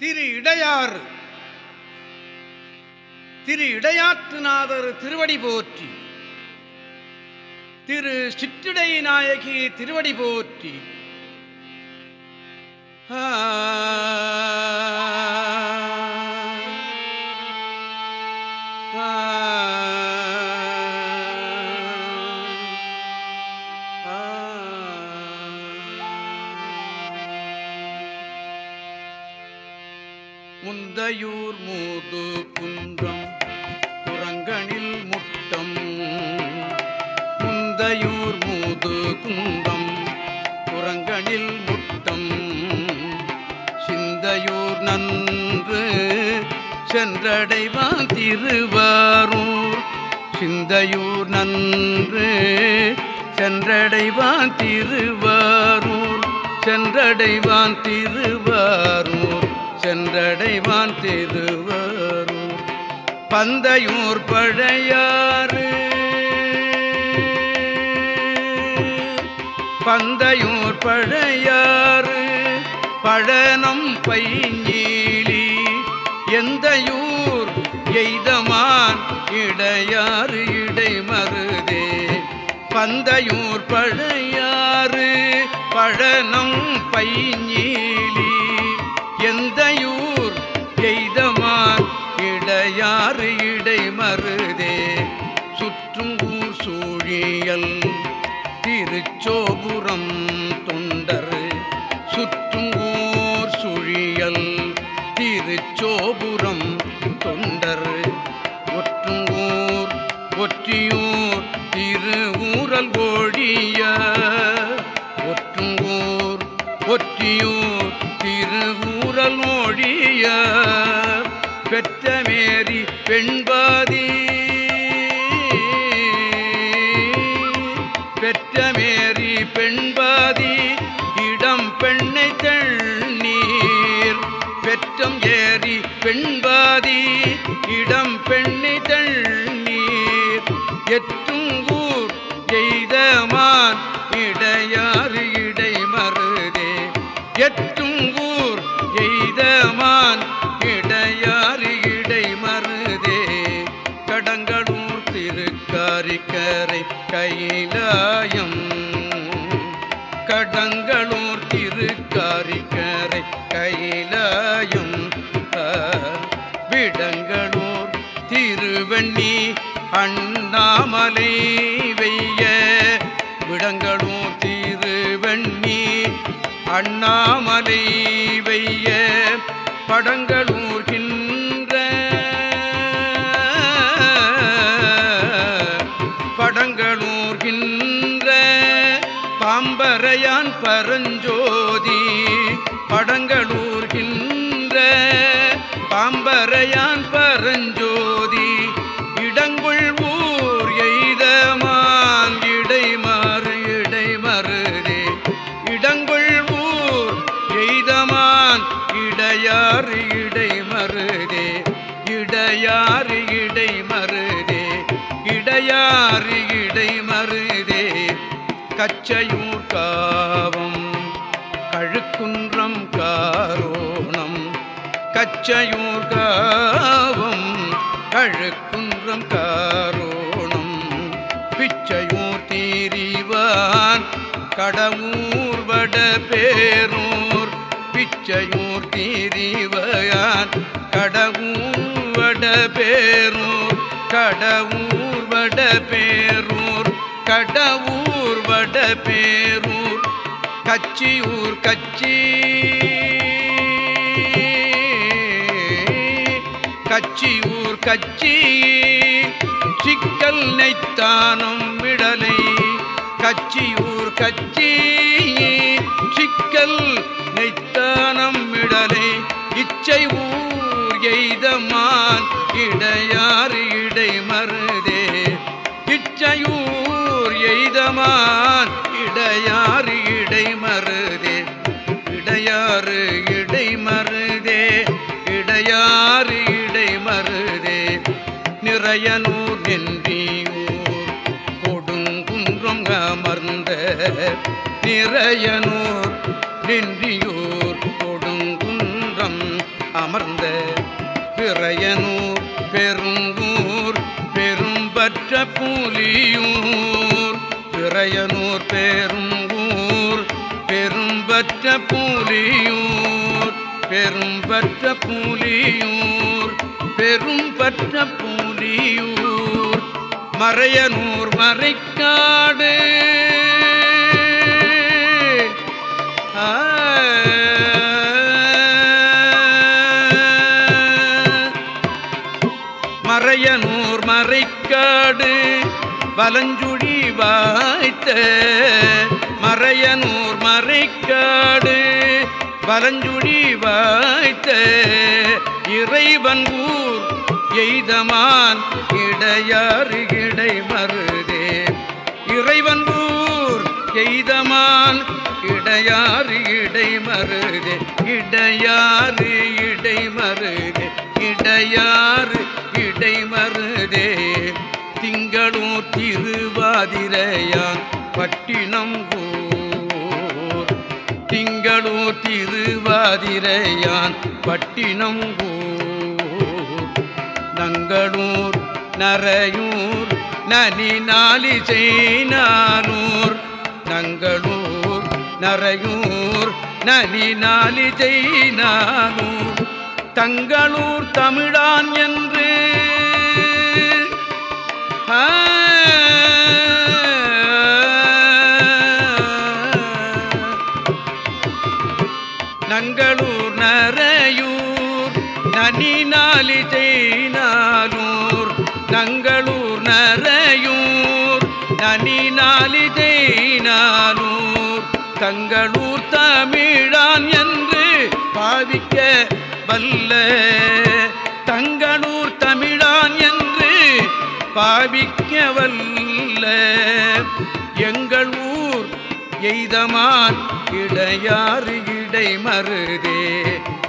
திரு இடையாறு திரு இடையாற்றுநாதர் திருவடி போற்றி திரு சிற்றிடை நாயகி திருவடி போற்றி ஆ. முந்தையூர் மூது குன்றம் குரங்கனில் முட்டம். முந்தையூர் மூது குன்றம் குரங்கனில் முட்டம். சிந்தையூர் நன்று சென்றடைவான் திருவாரூர். சிந்தையூர் நன்று சென்றடைவான் திருவாரூர். சென்றடைவான் திருவாரூர். சென்றடைவான் திருவாரூர் பந்தையூர் பழையாறு. பந்தையூர் பழையாறு. பழனம் பைங்கீழி எந்தையூர் எய்தமான் இடையாறு இடைமருதே. பந்தையூர் பழையாறு. பழனம் பைஞ்சீலி ஒற்றியூர் திரு ஊரல் ஒழிய. ஒற்றுங்கூர் ஒற்றியூர் திரு ஊரல் ஒழிய. பெற்றமேரி பெண்பாதி. பெற்றமேரி பெண்பாதி இடம் பெண்ணை தண்ணீர். பெற்றம் ஏறி பெண்பாதி இடம் பெண் தண்ணீர் ஊர் எய்தமான் இடையாறு இடை மருதே ஊர் எய்தமான் இடையாறு இடை மருதே கடங்களூர் திருக்காரிக்கரை கையிலாயம் கடங்களூர் திருக்காரிக்கரை கைலாயம். விடங்களூர் திருவண்ணி அண்ணாமலை வெய்ய விடங்களும் திருவண்ணி அண்ணாமலை வெய்ய படங்களூர்கின்ற படங்களூர்கின்ற பாம்பரையான் பரஞ்சோதி படங்களூர்கின்ற பாம்பரையான் கச்சையூர் காவம் கழுக்குன்றம் காரோணம். கச்சையூர் காவம் கழுக்குன்றம் காரோணம். பிச்சையூர் தீரிவான் கடவுர் வட பேரூர். பிச்சையூர் தீரிவான் கடவுர் வட பேரூர். கடவுர் வட பேரூர். கடவுர் வட பேரூர். கச்சியூர் கச்சி. கச்சியூர் கச்சி. சிக்கல் நைத்தானும் விடலை கச்சியூர் கச்சி. சிக்கல் நெய்த்தானம் விடலை இச்சை ஊர் இடையமான் இடையாறு இடை மருதே இடையாறு இடை மருதே இடையாறு இடை மருதே நிறையனூர் நின்றியூர் கொடுங்குன்றம் அமர்ந்த நிறையனூர் நின்றியூர் கொடுங்குன்றம் அமர்ந்த. பிறையனூர் பெருங்கூர் பெரும்பற்ற புலியூர். பிறையனூர் பெருங்கூர் பெரும்பற்ற பூலியூர் பெரும்பற்ற பூலியூர் பெரும்பற்ற பூலியூர். மறையனூர் மறைக்காடு. மறையனூர் மறைக்காடு. வலஞ்சுழி வாய்த்த மறையனூர் மறைக்காடு. வலஞ்சுழி வாய்த்த இறைவன் ஊர் எய்தமான் இடையாறு இடை மருதே இறைவன் ஊர் எய்தமான் இடையாறு இடை மருதே இடையாறு இடை மருதே இடையாறு திருவாதிரையான் பட்டினம் கூர். திங்களூர் திருவாதிரையான் பட்டினம் கூர். நங்களூர் நரையூர் நனி நாலிசை நானூர் நங்களூர் நரையூர் நனி நாலிசை நானூர் தங்களூர் தமிழான் என்று நானூர் தங்களூர் தமிழான் என்று பாவிக்க வல்ல. தங்களூர் தமிழான் என்று பாவிக்க வல்ல. எங்கள் ஊர் எய்தமான் இடையாறு இடை மருதே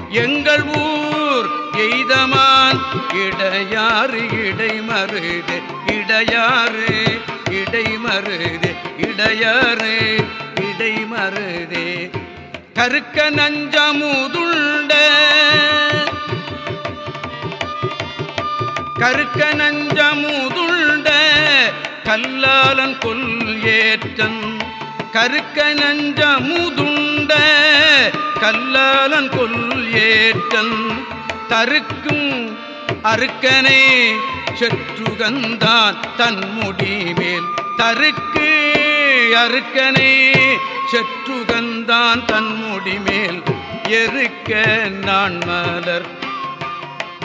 எங்கள் ஊர் எய்தமான் இடையாறு இடை மருதே இடையாறு இடை மருதே இடையாறு இடை மருதே கருக்க நஞ்சமுதுண்ட. கருக்க நஞ்சமுதுண்ட. கல்லாலன் கொல் ஏற்றன். கருக்க நஞ்சமுதுண்ட. கல்லாலன் கொல் ஏற்றன். தருக்கும் அருக்கனே செற்றுகந்தான் தன் முடிமேல் தருக்கு அருக்கனே செற்றுகந்தான் தன்முடி மேல் எருக்க நான் மலர்.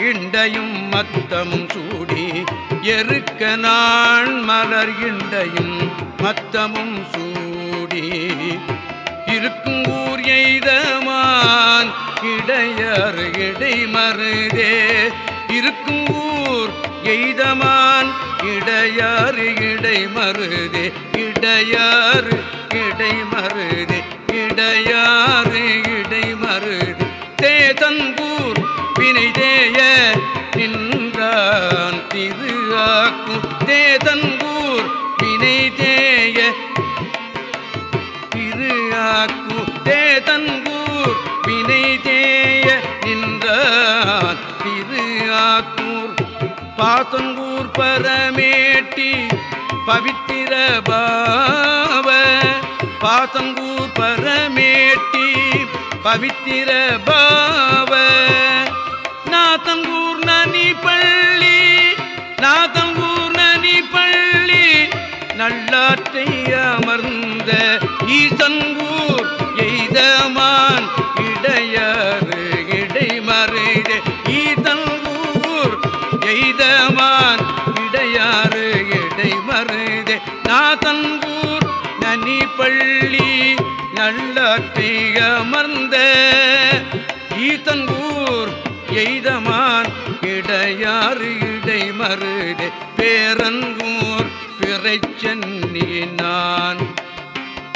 இண்டையும் மத்தமும் சூடி எருக்க நான் மலர். இண்டையும் மத்தமும் சூடி இருக்கும் ஊர் எய்தமான். இடையறு இடை மருதே இருக்கும் ஊர் எய்தமான் இடையாறு இடை மருதே இடையாறு இடை மருதே இடையாறு இடை மருது தே தங்கூர் வினை தேய நின்றான் திரு ஆக்கும் தேதன்பூர் பாசங்கூர் பரமேட்டி பவித்திர பாவ பாசங்கூர் பரமேட்டி பவித்திர பாவ நாத்தங்கூர் நனி பள்ளி நாத்தங்கூர் நனி பள்ளி நல்லாற்றை அமர்ந்த ஈசங்கூர் எய்தமான் எய்தவான் எய்தமான் இடையாறு இடைமறைதே நாதங்கூர் நனி பள்ளி நல்லாற்றை அமர்ந்த ஈத்தங்கூர் எய்தமான் இடையாறு இடை மருதே. பேரங்கூர் பிறைச்சன்னி நான்.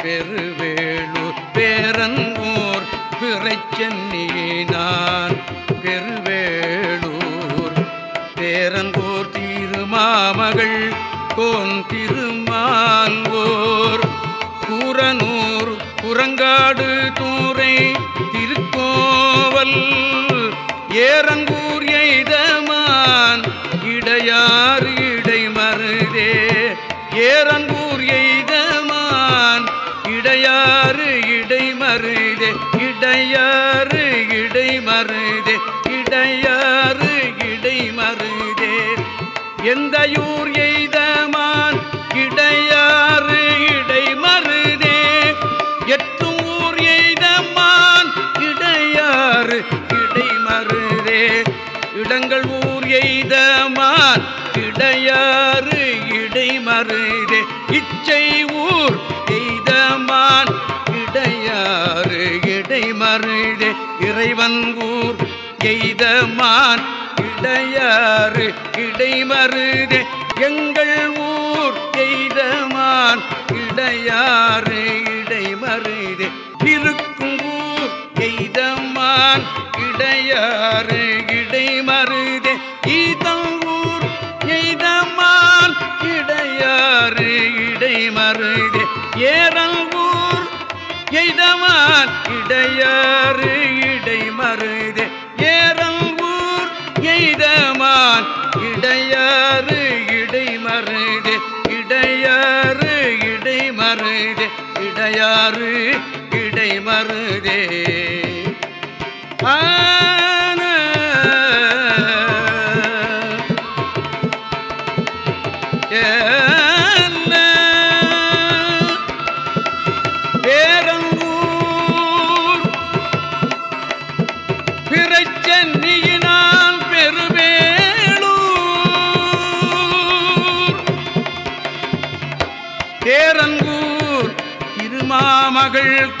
பெருவேளூர் பேரங்கூர் பிறைச்சன்னி நான். பெருவேளூர் பேரங்கூர் திருமாமகள் கோன் திருமான்வோர் கூரனூர் குரங்காடு தூரை திருக்கோவல் ஏரங்கூர் மருடே இறைவன் ஊர் எய்தமான் இடையாறு இடைமருதே எங்கள் ஊர் எய்தமான் இடையாறு இடைமருதே. இருக்கும் ஊர் எய்தமான் இடையாறு எய்தவான் இடையாறு இடை இடைமருதே ஏறங்கூர் எய்தவான் இடையாறு இடை இடைமருதே இடையாறு இடை இடைமருதே இடையாறு இடை மருதே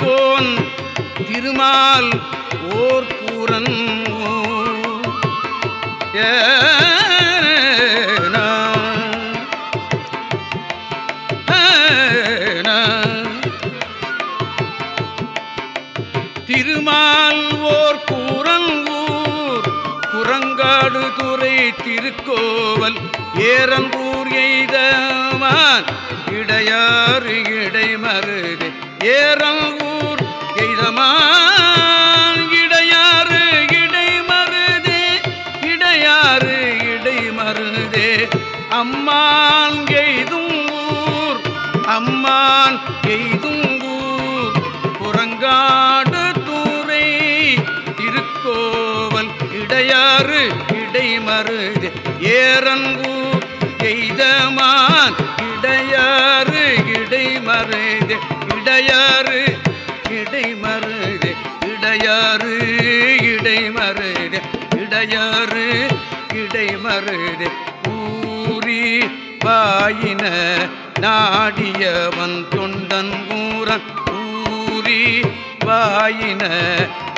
கோன் திருமால் ஓர் கூரன் ஏன திருமால் ஓர் கூரங்கூர் குரங்காடு துறை திருக்கோவல் ஏறங்கூர் எய்தமான் இடையாறு இடைமருது. ஏறம் அம்மான் எய்தும் அம்மான் எய்தும் புறங்காடு தூரை திருக்கோவல் இடையாறு இடைமருது ஏரங்கூர் எய்தமான் இடையாறு இடைமருது இடையாறு. இடைமருது இடையாறு இடைமருது இடையாறு. இடைமருது ஊரி பாயின நாடியவன் தொண்டன் கூறன் ஊரி. பாயின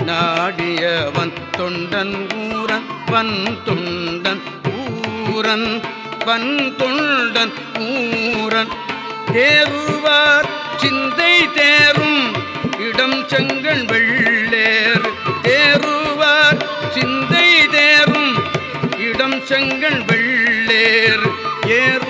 நாடியவன் தொண்டன் கூறன் பன் தொண்டன் ஊரன் பன் தொண்டன் ஊரன். தேருவார் சிந்தை தேரும் இடம் செங்கல் வெள்ளேர் தேருவார் சிந்தை தேரும் இடம் செங்கல் வெள்ளேர் ஏறு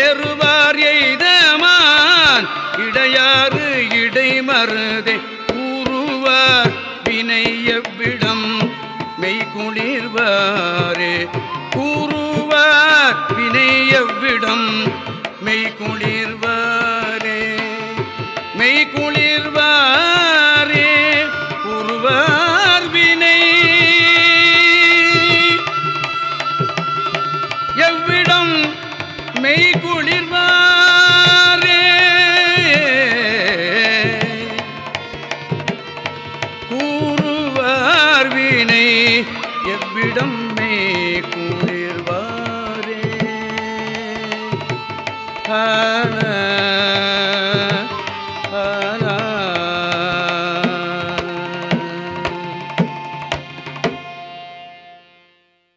ஏறுவார் எய்தமான் இடையாறு இடைமருதே கூறுவார். வினை எவ்விடம் மெய்குளிர்வார். மெய்குளிர்வாரே